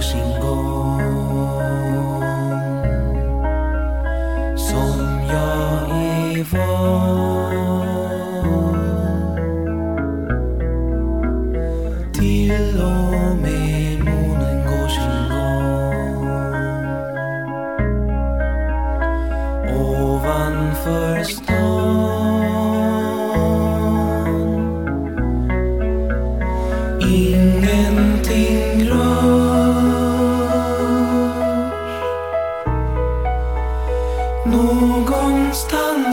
sin gång som jag är van till och med månen går sin gång ovanför stan Ingenting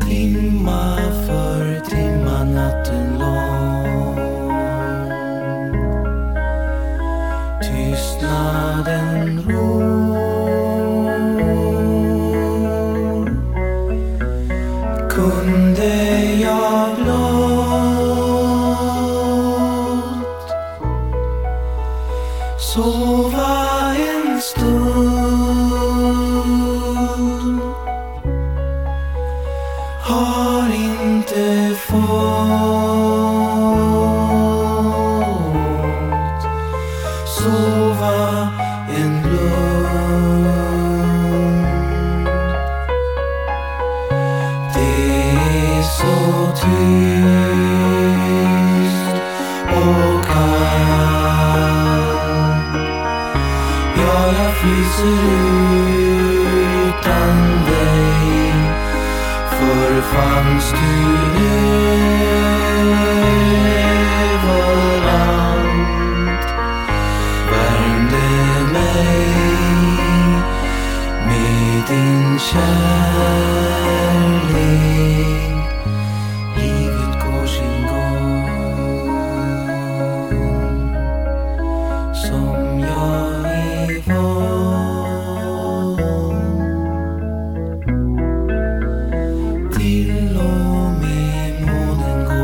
Timma för timma natten lång. Tystnaden. Kunde jag blott sova en stund. Har inte fått sova en lund. Det är så tyst. Fi ser utan dig Förr fanns du inte